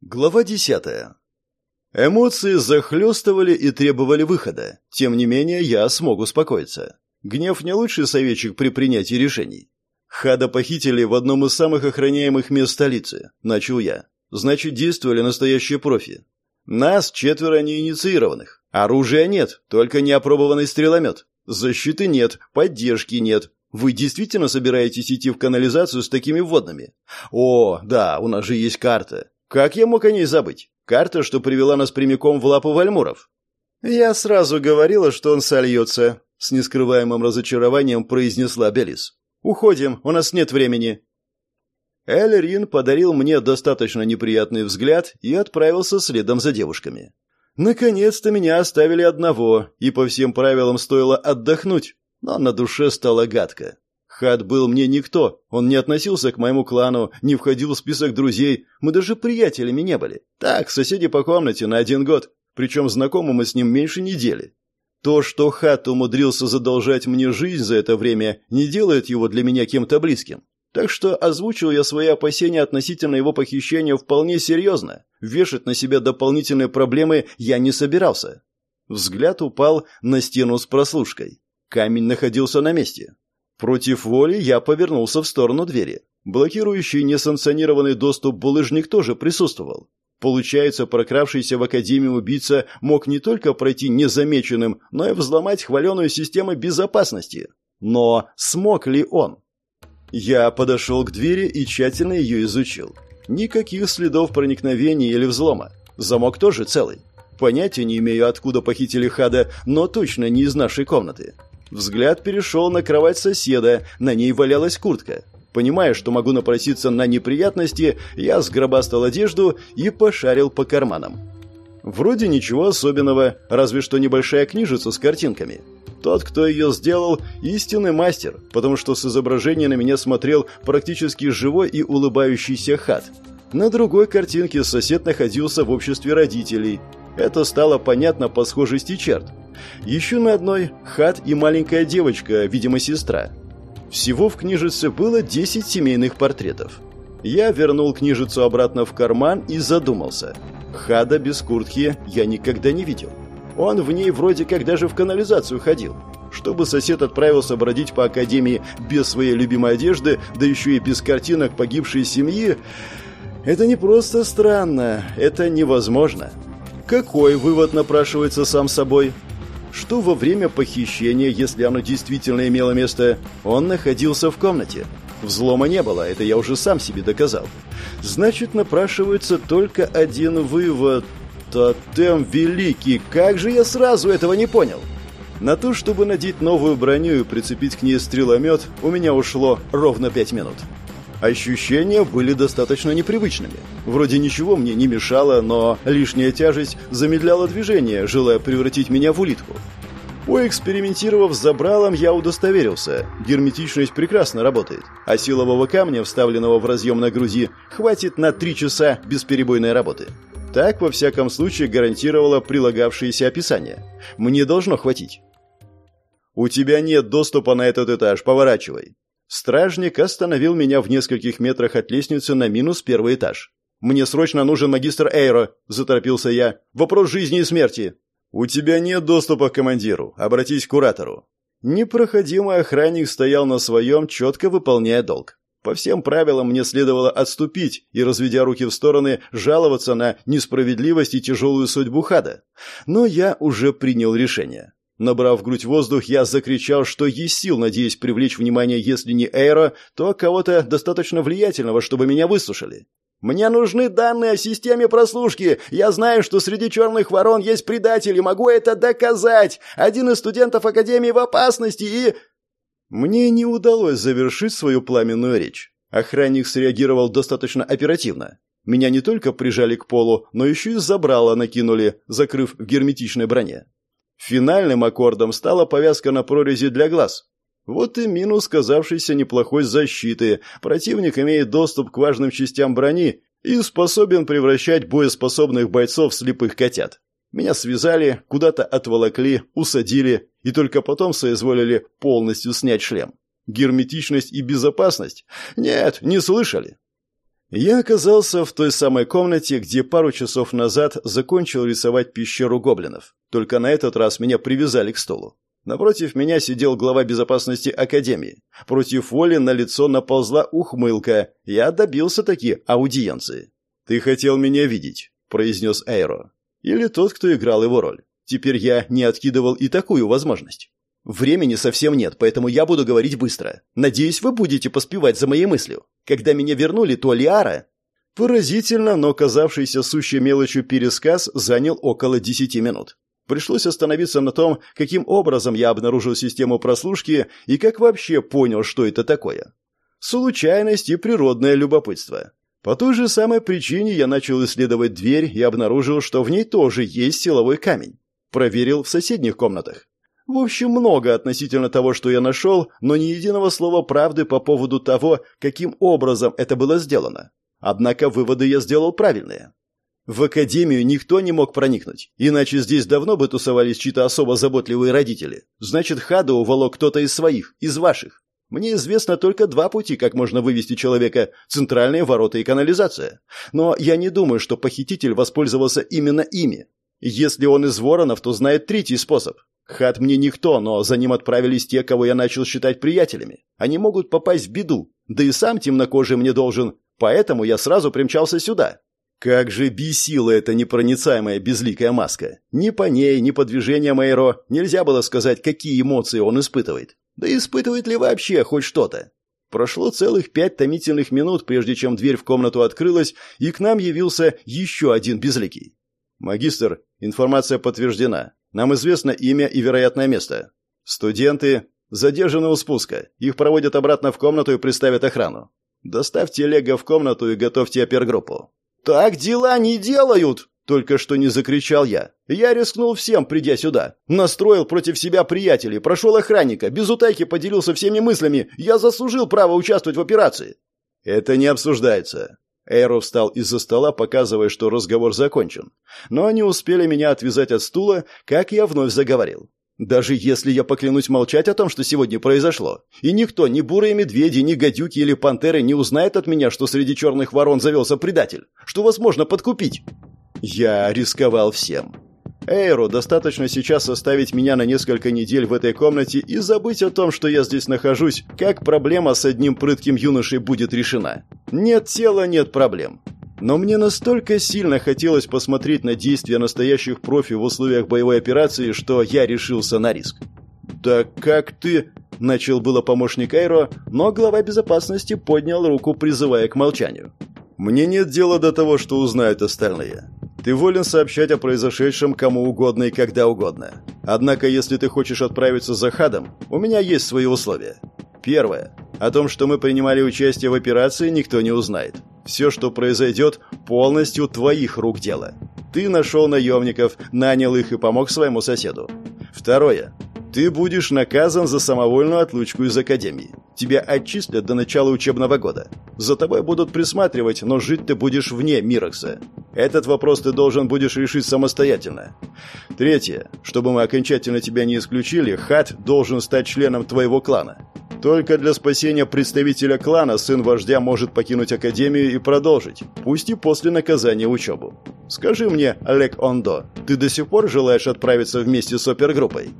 Глава десятая. Эмоции захлестывали и требовали выхода. Тем не менее, я смог успокоиться. Гнев не лучший советчик при принятии решений. Хада похитили в одном из самых охраняемых мест столицы, начал я. Значит, действовали настоящие профи. Нас четверо неинициированных. Оружия нет, только неопробованный стреломет. Защиты нет, поддержки нет. Вы действительно собираетесь идти в канализацию с такими водными? О, да, у нас же есть карта. Как я мог о ней забыть? Карта, что привела нас прямиком в лапу вальмуров. Я сразу говорила, что он сольется, с нескрываемым разочарованием произнесла Белис. Уходим, у нас нет времени. Эль подарил мне достаточно неприятный взгляд и отправился следом за девушками. Наконец-то меня оставили одного, и по всем правилам стоило отдохнуть, но на душе стало гадко. Хат был мне никто, он не относился к моему клану, не входил в список друзей, мы даже приятелями не были. Так, соседи по комнате на один год, причем знакомы мы с ним меньше недели. То, что Хат умудрился задолжать мне жизнь за это время, не делает его для меня кем-то близким. Так что озвучил я свои опасения относительно его похищения вполне серьезно. Вешать на себя дополнительные проблемы я не собирался. Взгляд упал на стену с прослушкой. Камень находился на месте. Против воли я повернулся в сторону двери. Блокирующий несанкционированный доступ булыжник тоже присутствовал. Получается, прокравшийся в Академию убийца мог не только пройти незамеченным, но и взломать хваленую систему безопасности. Но смог ли он? Я подошел к двери и тщательно ее изучил. Никаких следов проникновения или взлома. Замок тоже целый. Понятия не имею, откуда похитили Хада, но точно не из нашей комнаты. Взгляд перешел на кровать соседа, на ней валялась куртка. Понимая, что могу напроситься на неприятности, я сгробастал одежду и пошарил по карманам. Вроде ничего особенного, разве что небольшая книжица с картинками. Тот, кто ее сделал, истинный мастер, потому что с изображения на меня смотрел практически живой и улыбающийся хат. На другой картинке сосед находился в обществе родителей. Это стало понятно по схожести черт. Еще на одной хат и маленькая девочка, видимо, сестра. Всего в книжице было 10 семейных портретов. Я вернул книжицу обратно в карман и задумался. Хада без куртки я никогда не видел. Он в ней вроде как даже в канализацию ходил. Чтобы сосед отправился бродить по академии без своей любимой одежды, да еще и без картинок погибшей семьи, это не просто странно, это невозможно. Какой вывод напрашивается сам собой? Что во время похищения, если оно действительно имело место, он находился в комнате. Взлома не было, это я уже сам себе доказал. Значит, напрашивается только один вывод. Тотем великий, как же я сразу этого не понял? На то, чтобы надеть новую броню и прицепить к ней стреломет, у меня ушло ровно пять минут. Ощущения были достаточно непривычными. Вроде ничего мне не мешало, но лишняя тяжесть замедляла движение, желая превратить меня в улитку. Поэкспериментировав с забралом, я удостоверился. Герметичность прекрасно работает, а силового камня, вставленного в разъем на грузи, хватит на три часа бесперебойной работы. Так, во всяком случае, гарантировало прилагавшееся описание. Мне должно хватить. «У тебя нет доступа на этот этаж, поворачивай», Стражник остановил меня в нескольких метрах от лестницы на минус первый этаж. «Мне срочно нужен магистр Эйро», – заторопился я. «Вопрос жизни и смерти». «У тебя нет доступа к командиру. Обратись к куратору». Непроходимый охранник стоял на своем, четко выполняя долг. По всем правилам мне следовало отступить и, разведя руки в стороны, жаловаться на несправедливость и тяжелую судьбу Хада. Но я уже принял решение. Набрав в грудь воздух, я закричал, что есть сил, надеясь привлечь внимание, если не Эйро, то кого-то достаточно влиятельного, чтобы меня выслушали. «Мне нужны данные о системе прослушки. Я знаю, что среди черных ворон есть предатели, могу это доказать. Один из студентов Академии в опасности и...» Мне не удалось завершить свою пламенную речь. Охранник среагировал достаточно оперативно. Меня не только прижали к полу, но еще и забрало накинули, закрыв в герметичной броне. Финальным аккордом стала повязка на прорези для глаз. Вот и минус казавшейся неплохой защиты. Противник имеет доступ к важным частям брони и способен превращать боеспособных бойцов в слепых котят. Меня связали, куда-то отволокли, усадили и только потом соизволили полностью снять шлем. Герметичность и безопасность? Нет, не слышали. Я оказался в той самой комнате, где пару часов назад закончил рисовать пещеру гоблинов. Только на этот раз меня привязали к столу. Напротив меня сидел глава безопасности Академии. Против воли на лицо наползла ухмылка. Я добился таки аудиенции. «Ты хотел меня видеть», — произнес Эйро. «Или тот, кто играл его роль. Теперь я не откидывал и такую возможность». Времени совсем нет, поэтому я буду говорить быстро. Надеюсь, вы будете поспевать за моей мыслью. Когда меня вернули, то Лиара... Поразительно, но казавшийся сущей мелочью пересказ занял около десяти минут. Пришлось остановиться на том, каким образом я обнаружил систему прослушки и как вообще понял, что это такое. Случайность и природное любопытство. По той же самой причине я начал исследовать дверь и обнаружил, что в ней тоже есть силовой камень. Проверил в соседних комнатах. В общем, много относительно того, что я нашел, но ни единого слова правды по поводу того, каким образом это было сделано. Однако выводы я сделал правильные. В академию никто не мог проникнуть, иначе здесь давно бы тусовались чьи-то особо заботливые родители. Значит, Хада уволок кто-то из своих, из ваших. Мне известно только два пути, как можно вывести человека – центральные ворота и канализация. Но я не думаю, что похититель воспользовался именно ими. Если он из воронов, то знает третий способ. Хат мне никто, но за ним отправились те, кого я начал считать приятелями. Они могут попасть в беду, да и сам темнокожий мне должен, поэтому я сразу примчался сюда. Как же бесила эта непроницаемая безликая маска. Ни по ней, ни по движениям Эйро нельзя было сказать, какие эмоции он испытывает. Да испытывает ли вообще хоть что-то? Прошло целых пять томительных минут, прежде чем дверь в комнату открылась, и к нам явился еще один безликий. «Магистр, информация подтверждена. Нам известно имя и вероятное место. Студенты задержаны у спуска. Их проводят обратно в комнату и приставят охрану. Доставьте Лего в комнату и готовьте опергруппу». «Так дела не делают!» Только что не закричал я. Я рискнул всем, придя сюда. Настроил против себя приятелей, прошел охранника, без утайки поделился всеми мыслями. Я заслужил право участвовать в операции. Это не обсуждается. Эйро встал из-за стола, показывая, что разговор закончен. Но они успели меня отвязать от стула, как я вновь заговорил. Даже если я поклянусь молчать о том, что сегодня произошло, и никто, ни бурые медведи, ни гадюки или пантеры не узнает от меня, что среди черных ворон завелся предатель, что вас можно подкупить. Я рисковал всем. Эйро, достаточно сейчас оставить меня на несколько недель в этой комнате и забыть о том, что я здесь нахожусь, как проблема с одним прытким юношей будет решена. Нет тела, нет проблем. Но мне настолько сильно хотелось посмотреть на действия настоящих профи в условиях боевой операции, что я решился на риск. «Да как ты...» — начал было помощник Эйро, но глава безопасности поднял руку, призывая к молчанию. «Мне нет дела до того, что узнают остальные. Ты волен сообщать о произошедшем кому угодно и когда угодно. Однако, если ты хочешь отправиться за Хадом, у меня есть свои условия. Первое. О том, что мы принимали участие в операции, никто не узнает. Все, что произойдет, полностью твоих рук дело. Ты нашел наемников, нанял их и помог своему соседу. Второе. Ты будешь наказан за самовольную отлучку из академии. Тебя отчислят до начала учебного года. За тобой будут присматривать, но жить ты будешь вне Мирокса. Этот вопрос ты должен будешь решить самостоятельно. Третье. Чтобы мы окончательно тебя не исключили, Хат должен стать членом твоего клана. Только для спасения представителя клана сын вождя может покинуть академию и продолжить, пусть и после наказания учебу. Скажи мне, Олег Ондо, ты до сих пор желаешь отправиться вместе с опергруппой?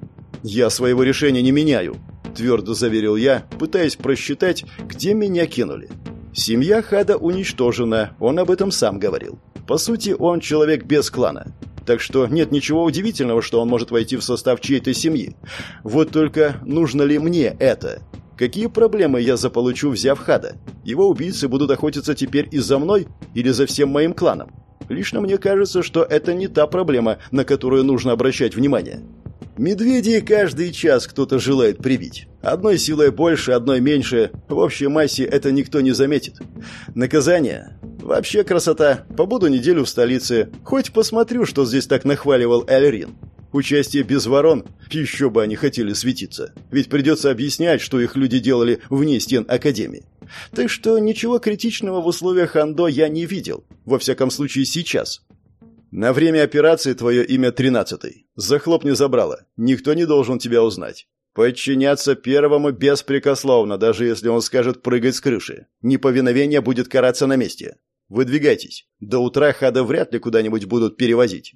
Я своего решения не меняю, твердо заверил я, пытаясь просчитать, где меня кинули. Семья Хада уничтожена, он об этом сам говорил. По сути, он человек без клана. Так что нет ничего удивительного, что он может войти в состав чьей-то семьи. Вот только нужно ли мне это? Какие проблемы я заполучу, взяв Хада? Его убийцы будут охотиться теперь и за мной, или за всем моим кланом? Лично мне кажется, что это не та проблема, на которую нужно обращать внимание. Медведей каждый час кто-то желает прибить. Одной силой больше, одной меньше. В общей массе это никто не заметит. Наказание? Вообще красота. Побуду неделю в столице. Хоть посмотрю, что здесь так нахваливал Эльрин. Участие без ворон, еще бы они хотели светиться. Ведь придется объяснять, что их люди делали вне стен Академии. Так что ничего критичного в условиях Андо я не видел. Во всяком случае сейчас. На время операции твое имя тринадцатый. Захлопни забрало. Никто не должен тебя узнать. Подчиняться первому беспрекословно, даже если он скажет прыгать с крыши. Неповиновение будет караться на месте. Выдвигайтесь. До утра хада вряд ли куда-нибудь будут перевозить.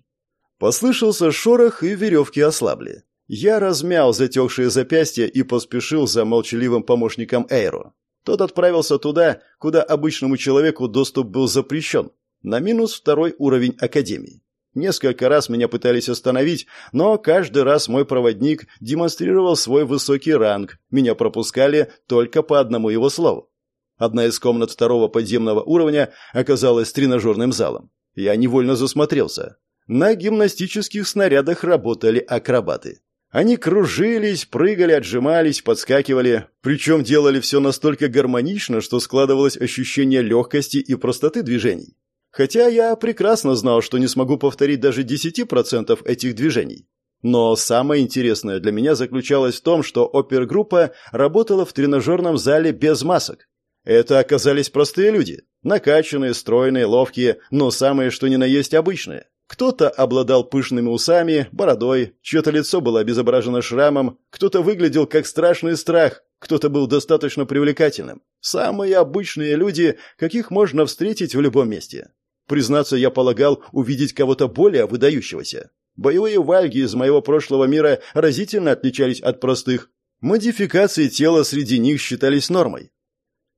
Послышался шорох, и веревки ослабли. Я размял затекшие запястья и поспешил за молчаливым помощником Эйро. Тот отправился туда, куда обычному человеку доступ был запрещен, на минус второй уровень Академии. Несколько раз меня пытались остановить, но каждый раз мой проводник демонстрировал свой высокий ранг, меня пропускали только по одному его слову. Одна из комнат второго подземного уровня оказалась тренажерным залом. Я невольно засмотрелся. На гимнастических снарядах работали акробаты. Они кружились, прыгали, отжимались, подскакивали, причем делали все настолько гармонично, что складывалось ощущение легкости и простоты движений. Хотя я прекрасно знал, что не смогу повторить даже 10% этих движений. Но самое интересное для меня заключалось в том, что опергруппа работала в тренажерном зале без масок. Это оказались простые люди, накачанные, стройные, ловкие, но самые что ни на есть обычные. Кто-то обладал пышными усами, бородой, чье-то лицо было обезображено шрамом, кто-то выглядел как страшный страх, кто-то был достаточно привлекательным. Самые обычные люди, каких можно встретить в любом месте. Признаться, я полагал увидеть кого-то более выдающегося. Боевые вальги из моего прошлого мира разительно отличались от простых. Модификации тела среди них считались нормой.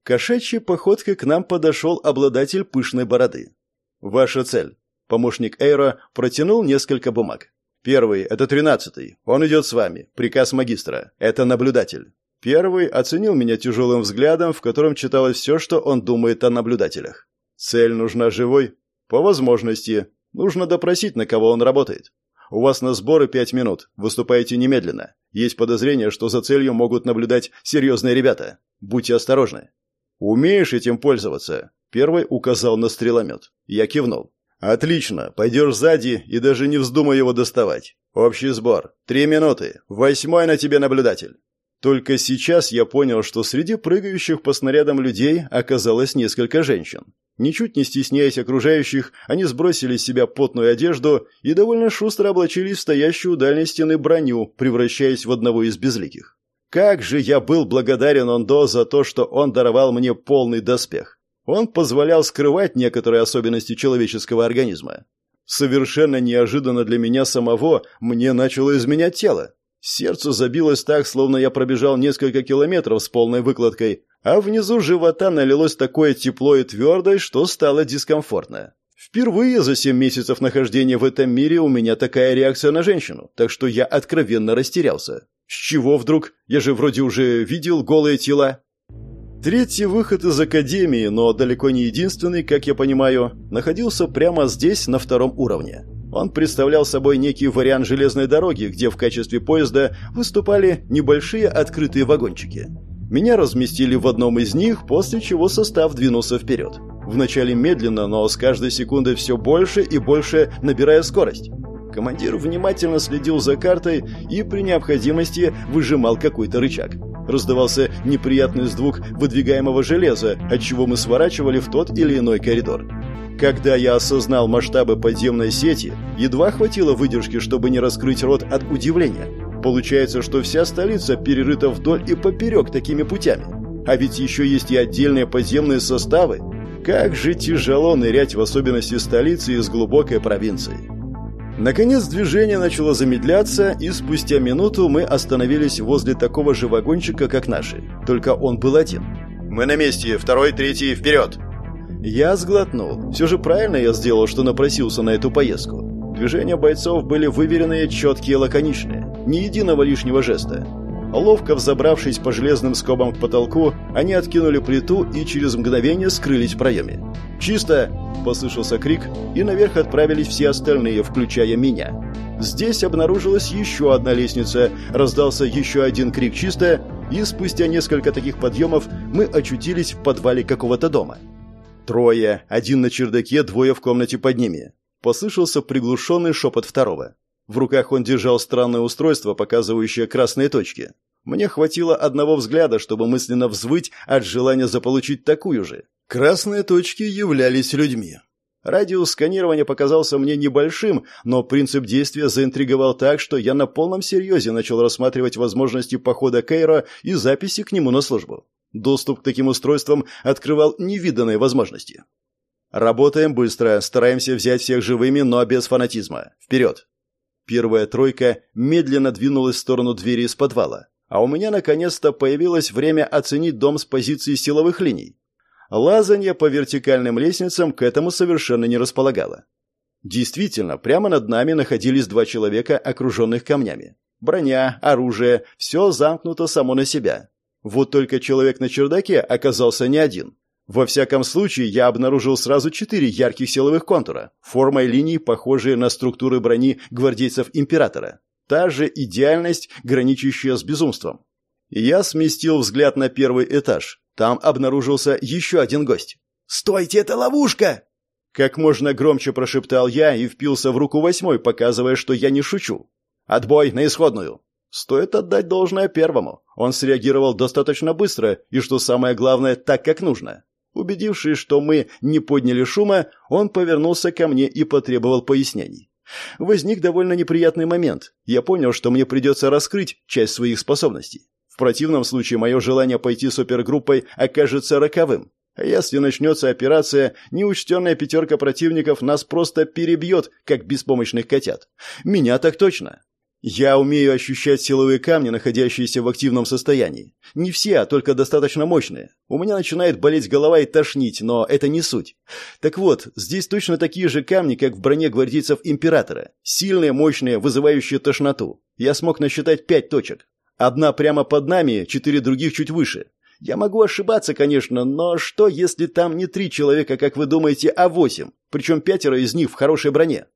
Кошачьей походкой к нам подошел обладатель пышной бороды. «Ваша цель?» Помощник Эйра протянул несколько бумаг. Первый – это тринадцатый. Он идет с вами. Приказ магистра. Это наблюдатель. Первый оценил меня тяжелым взглядом, в котором читалось все, что он думает о наблюдателях. Цель нужна живой? По возможности. Нужно допросить, на кого он работает. У вас на сборы пять минут. Выступаете немедленно. Есть подозрение, что за целью могут наблюдать серьезные ребята. Будьте осторожны. Умеешь этим пользоваться? Первый указал на стреломет. Я кивнул. «Отлично. Пойдешь сзади и даже не вздумай его доставать. Общий сбор. Три минуты. Восьмой на тебе наблюдатель». Только сейчас я понял, что среди прыгающих по снарядам людей оказалось несколько женщин. Ничуть не стесняясь окружающих, они сбросили с себя потную одежду и довольно шустро облачились в стоящую у дальней стены броню, превращаясь в одного из безликих. Как же я был благодарен Ондо за то, что он даровал мне полный доспех. Он позволял скрывать некоторые особенности человеческого организма. Совершенно неожиданно для меня самого мне начало изменять тело. Сердце забилось так, словно я пробежал несколько километров с полной выкладкой, а внизу живота налилось такое тепло и твердость, что стало дискомфортно. Впервые за семь месяцев нахождения в этом мире у меня такая реакция на женщину, так что я откровенно растерялся. С чего вдруг? Я же вроде уже видел голые тела. Третий выход из Академии, но далеко не единственный, как я понимаю, находился прямо здесь, на втором уровне. Он представлял собой некий вариант железной дороги, где в качестве поезда выступали небольшие открытые вагончики. Меня разместили в одном из них, после чего состав двинулся вперед. Вначале медленно, но с каждой секундой все больше и больше набирая скорость. Командир внимательно следил за картой и при необходимости выжимал какой-то рычаг. Раздавался неприятный звук выдвигаемого железа, отчего мы сворачивали в тот или иной коридор. Когда я осознал масштабы подземной сети, едва хватило выдержки, чтобы не раскрыть рот от удивления. Получается, что вся столица перерыта вдоль и поперек такими путями. А ведь еще есть и отдельные подземные составы. Как же тяжело нырять в особенности столицы из глубокой провинции. Наконец движение начало замедляться, и спустя минуту мы остановились возле такого же вагончика, как наши. Только он был один. «Мы на месте. Второй, третий, вперед!» Я сглотнул. Все же правильно я сделал, что напросился на эту поездку. Движения бойцов были выверенные, четкие, лаконичные. Ни единого лишнего жеста. Ловко взобравшись по железным скобам к потолку, они откинули плиту и через мгновение скрылись в проеме. «Чисто!» – послышался крик, и наверх отправились все остальные, включая меня. Здесь обнаружилась еще одна лестница, раздался еще один крик «Чисто!», и спустя несколько таких подъемов мы очутились в подвале какого-то дома. Трое, один на чердаке, двое в комнате под ними. Послышался приглушенный шепот второго. В руках он держал странное устройство, показывающее красные точки. Мне хватило одного взгляда, чтобы мысленно взвыть от желания заполучить такую же. Красные точки являлись людьми. Радиус сканирования показался мне небольшим, но принцип действия заинтриговал так, что я на полном серьезе начал рассматривать возможности похода Кейра и записи к нему на службу. Доступ к таким устройствам открывал невиданные возможности. Работаем быстро, стараемся взять всех живыми, но без фанатизма. Вперед! Первая тройка медленно двинулась в сторону двери из подвала, а у меня наконец-то появилось время оценить дом с позиции силовых линий. Лазанье по вертикальным лестницам к этому совершенно не располагало. Действительно, прямо над нами находились два человека, окруженных камнями. Броня, оружие – все замкнуто само на себя. Вот только человек на чердаке оказался не один. Во всяком случае, я обнаружил сразу четыре ярких силовых контура, формой линий, похожие на структуры брони гвардейцев Императора. Та же идеальность, граничащая с безумством. Я сместил взгляд на первый этаж. Там обнаружился еще один гость. «Стойте, это ловушка!» Как можно громче прошептал я и впился в руку восьмой, показывая, что я не шучу. «Отбой на исходную!» Стоит отдать должное первому. Он среагировал достаточно быстро и, что самое главное, так, как нужно. Убедившись, что мы не подняли шума, он повернулся ко мне и потребовал пояснений. Возник довольно неприятный момент. Я понял, что мне придется раскрыть часть своих способностей. В противном случае мое желание пойти супергруппой окажется роковым. А если начнется операция, неучтенная пятерка противников нас просто перебьет, как беспомощных котят. Меня так точно. Я умею ощущать силовые камни, находящиеся в активном состоянии. Не все, а только достаточно мощные. У меня начинает болеть голова и тошнить, но это не суть. Так вот, здесь точно такие же камни, как в броне гвардейцев Императора. Сильные, мощные, вызывающие тошноту. Я смог насчитать пять точек. Одна прямо под нами, четыре других чуть выше. Я могу ошибаться, конечно, но что, если там не три человека, как вы думаете, а восемь? Причем пятеро из них в хорошей броне.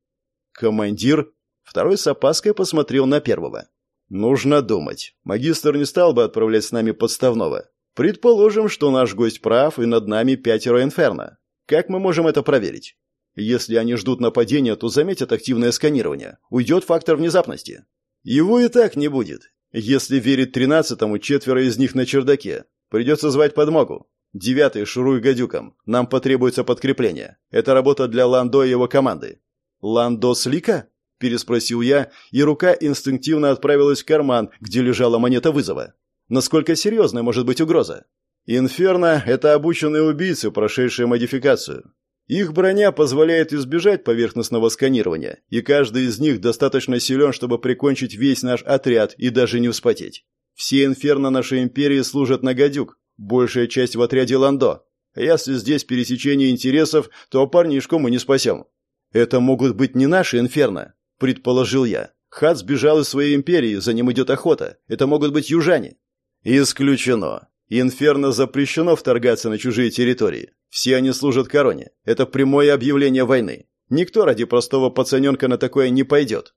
Командир Второй с опаской посмотрел на первого. «Нужно думать. Магистр не стал бы отправлять с нами подставного. Предположим, что наш гость прав, и над нами пятеро инферно. Как мы можем это проверить? Если они ждут нападения, то заметят активное сканирование. Уйдет фактор внезапности. Его и так не будет. Если верить тринадцатому, четверо из них на чердаке. Придется звать подмогу. Девятый, шуруй гадюком. Нам потребуется подкрепление. Это работа для Ландо и его команды. Ландо Слика? Переспросил я, и рука инстинктивно отправилась в карман, где лежала монета вызова. Насколько серьезная может быть угроза? Инферно – это обученные убийцы, прошедшие модификацию. Их броня позволяет избежать поверхностного сканирования, и каждый из них достаточно силен, чтобы прикончить весь наш отряд и даже не вспотеть. Все инферно нашей империи служат на гадюк, большая часть в отряде Ландо. Если здесь пересечение интересов, то парнишку мы не спасем. Это могут быть не наши инферно, предположил я. Хат сбежал из своей империи, за ним идет охота. Это могут быть южане. Исключено. Инферно запрещено вторгаться на чужие территории. Все они служат короне. Это прямое объявление войны. Никто ради простого пацаненка на такое не пойдет.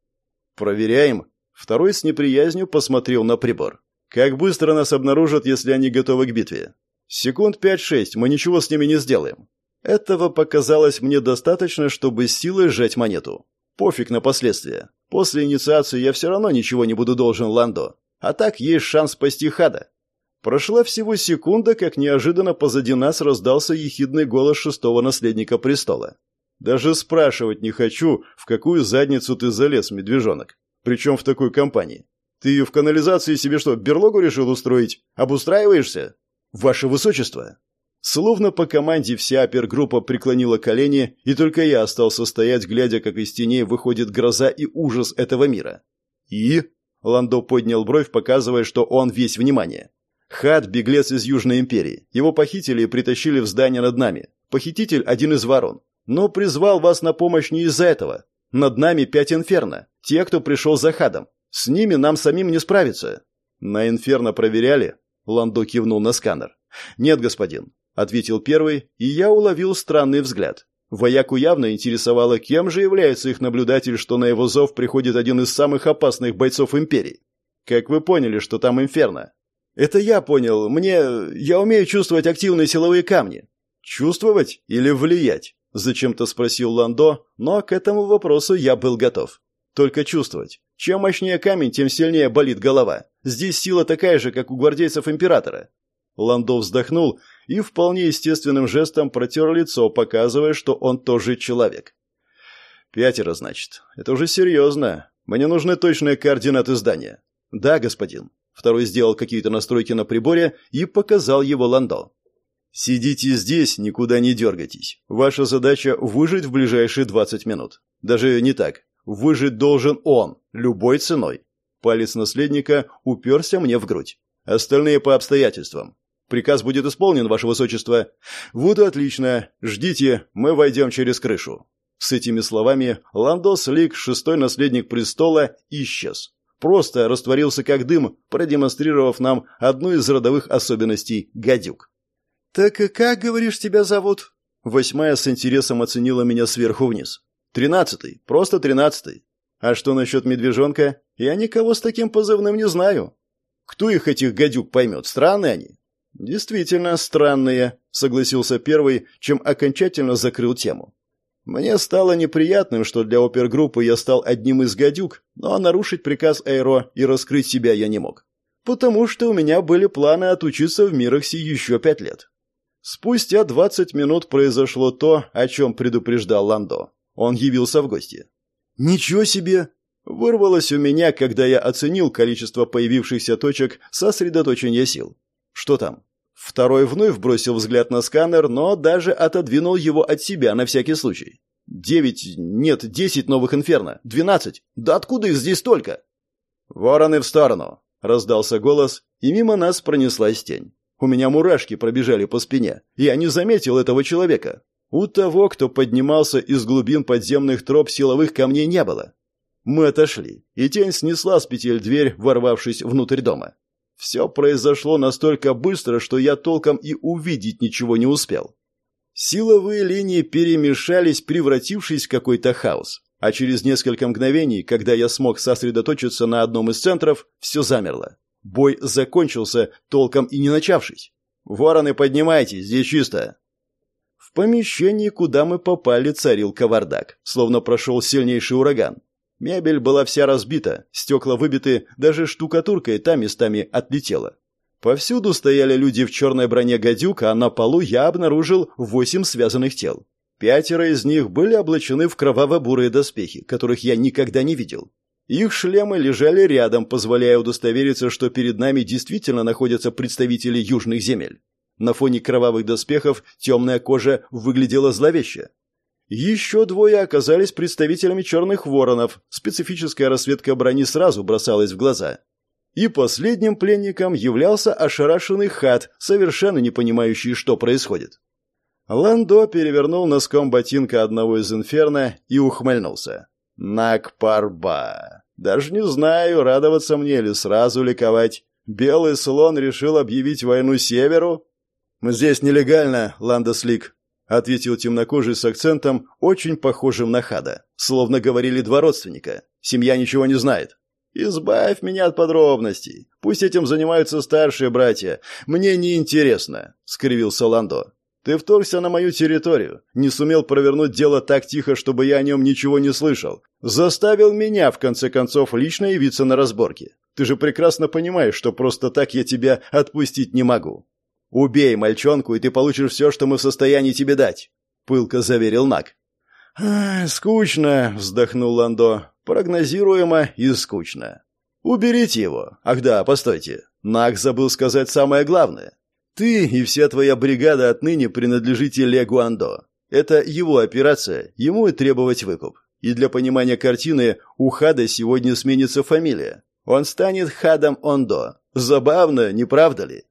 Проверяем. Второй с неприязнью посмотрел на прибор. Как быстро нас обнаружат, если они готовы к битве? Секунд пять-шесть, мы ничего с ними не сделаем. Этого показалось мне достаточно, чтобы силой сжать монету. Пофиг на последствия. После инициации я все равно ничего не буду должен Ландо. А так есть шанс спасти Хада. Прошла всего секунда, как неожиданно позади нас раздался ехидный голос шестого наследника престола. «Даже спрашивать не хочу, в какую задницу ты залез, медвежонок. Причем в такой компании. Ты в канализации себе что, берлогу решил устроить? Обустраиваешься? Ваше высочество!» Словно по команде вся опергруппа преклонила колени, и только я остался стоять, глядя, как из теней выходит гроза и ужас этого мира. «И?» — Ландо поднял бровь, показывая, что он весь внимание. «Хат — беглец из Южной империи. Его похитили и притащили в здание над нами. Похититель — один из ворон. Но призвал вас на помощь не из-за этого. Над нами пять инферно. Те, кто пришел за Хадом. С ними нам самим не справиться». «На инферно проверяли?» — Ландо кивнул на сканер. «Нет, господин. — ответил первый, и я уловил странный взгляд. Вояку явно интересовало, кем же является их наблюдатель, что на его зов приходит один из самых опасных бойцов Империи. Как вы поняли, что там Инферно? Это я понял. Мне... Я умею чувствовать активные силовые камни. Чувствовать или влиять? Зачем-то спросил Ландо, но к этому вопросу я был готов. Только чувствовать. Чем мощнее камень, тем сильнее болит голова. Здесь сила такая же, как у гвардейцев Императора. Ландо вздохнул и вполне естественным жестом протер лицо, показывая, что он тоже человек. «Пятеро, значит. Это уже серьезно. Мне нужны точные координаты здания». «Да, господин». Второй сделал какие-то настройки на приборе и показал его Ландо. «Сидите здесь, никуда не дергайтесь. Ваша задача – выжить в ближайшие 20 минут. Даже не так. Выжить должен он, любой ценой». Палец наследника уперся мне в грудь. «Остальные по обстоятельствам. Приказ будет исполнен, ваше высочество. Вот и отлично. Ждите, мы войдем через крышу». С этими словами Ландос Лик, шестой наследник престола, исчез. Просто растворился как дым, продемонстрировав нам одну из родовых особенностей гадюк. «Так и как, говоришь, тебя зовут?» Восьмая с интересом оценила меня сверху вниз. «Тринадцатый. Просто тринадцатый. А что насчет медвежонка? Я никого с таким позывным не знаю. Кто их, этих гадюк, поймет? Странные они?» «Действительно странные», — согласился первый, чем окончательно закрыл тему. Мне стало неприятным, что для опергруппы я стал одним из гадюк, но нарушить приказ Эйро и раскрыть себя я не мог. Потому что у меня были планы отучиться в Мироксе еще пять лет. Спустя 20 минут произошло то, о чем предупреждал Ландо. Он явился в гости. «Ничего себе!» Вырвалось у меня, когда я оценил количество появившихся точек сосредоточения сил. «Что там?» Второй вновь бросил взгляд на сканер, но даже отодвинул его от себя на всякий случай. «Девять... Нет, десять новых инферно. Двенадцать. Да откуда их здесь столько?» «Вороны в сторону!» — раздался голос, и мимо нас пронеслась тень. У меня мурашки пробежали по спине. Я не заметил этого человека. У того, кто поднимался из глубин подземных троп, силовых камней не было. Мы отошли, и тень снесла с петель дверь, ворвавшись внутрь дома. Все произошло настолько быстро, что я толком и увидеть ничего не успел. Силовые линии перемешались, превратившись в какой-то хаос. А через несколько мгновений, когда я смог сосредоточиться на одном из центров, все замерло. Бой закончился, толком и не начавшись. «Вороны, поднимайтесь, здесь чисто!» В помещении, куда мы попали, царил кавардак, словно прошел сильнейший ураган. Мебель была вся разбита, стекла выбиты, даже штукатурка и та местами отлетела. Повсюду стояли люди в черной броне гадюк, а на полу я обнаружил восемь связанных тел. Пятеро из них были облачены в кроваво-бурые доспехи, которых я никогда не видел. Их шлемы лежали рядом, позволяя удостовериться, что перед нами действительно находятся представители южных земель. На фоне кровавых доспехов темная кожа выглядела зловеще. Еще двое оказались представителями черных воронов, специфическая расцветка брони сразу бросалась в глаза. И последним пленником являлся ошарашенный хат, совершенно не понимающий, что происходит. Ландо перевернул носком ботинка одного из инферно и ухмыльнулся. Накпарба. Даже не знаю, радоваться мне или сразу ликовать. Белый слон решил объявить войну Северу? Здесь нелегально, Ландослик, ответил темнокожий с акцентом, очень похожим на Хада. Словно говорили два родственника. Семья ничего не знает. «Избавь меня от подробностей. Пусть этим занимаются старшие братья. Мне не интересно», — скривился Ландо. Ты вторгся на мою территорию, не сумел провернуть дело так тихо, чтобы я о нем ничего не слышал. Заставил меня, в конце концов, лично явиться на разборки. Ты же прекрасно понимаешь, что просто так я тебя отпустить не могу. Убей мальчонку, и ты получишь все, что мы в состоянии тебе дать», — пылко заверил Нак. «Скучно», — вздохнул Ландо. «Прогнозируемо и скучно». «Уберите его. Ах да, постойте. Нак забыл сказать самое главное. Ты и вся твоя бригада отныне принадлежите Легу Андо. Это его операция, ему и требовать выкуп. И для понимания картины у Хада сегодня сменится фамилия. Он станет Хадом Ондо. Забавно, не правда ли?